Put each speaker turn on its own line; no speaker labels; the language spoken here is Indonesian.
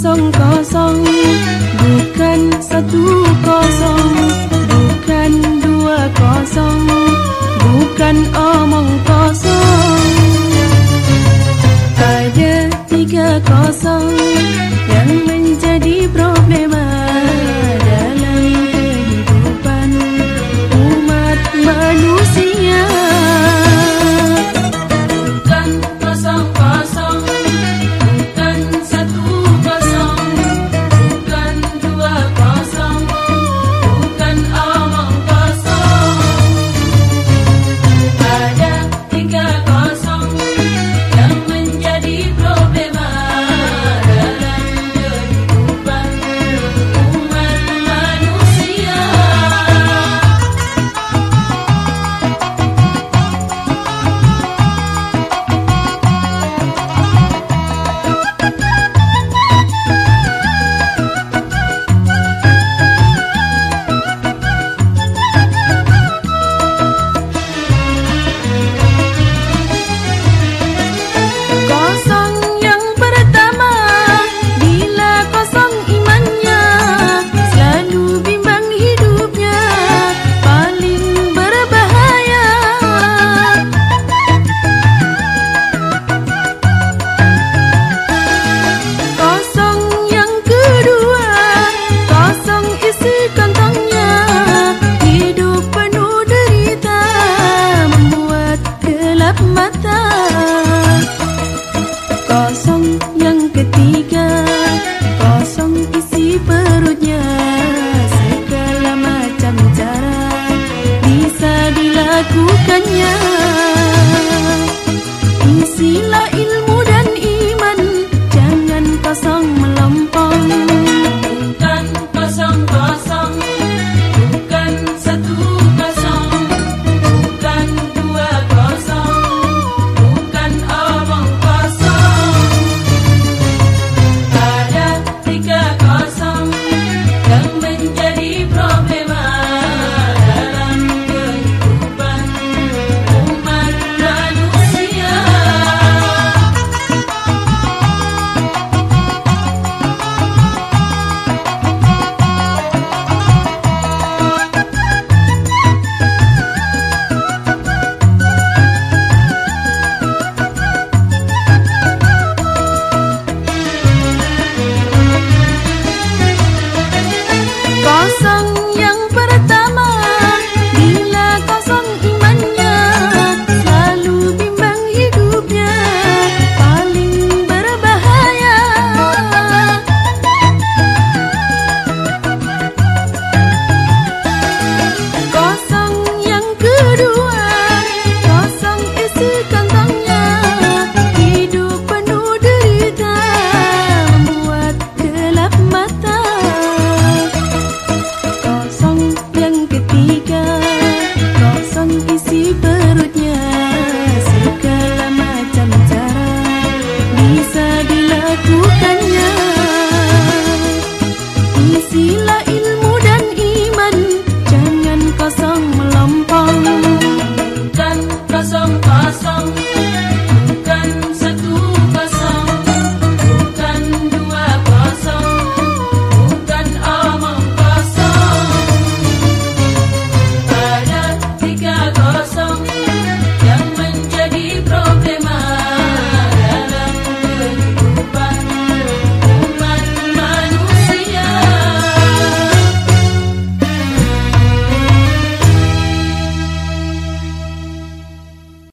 kosong-kosong Bukan satu kosong Bukan dua kosong Bukan omong kosong. Ada tiga kosong Yang menjadi problema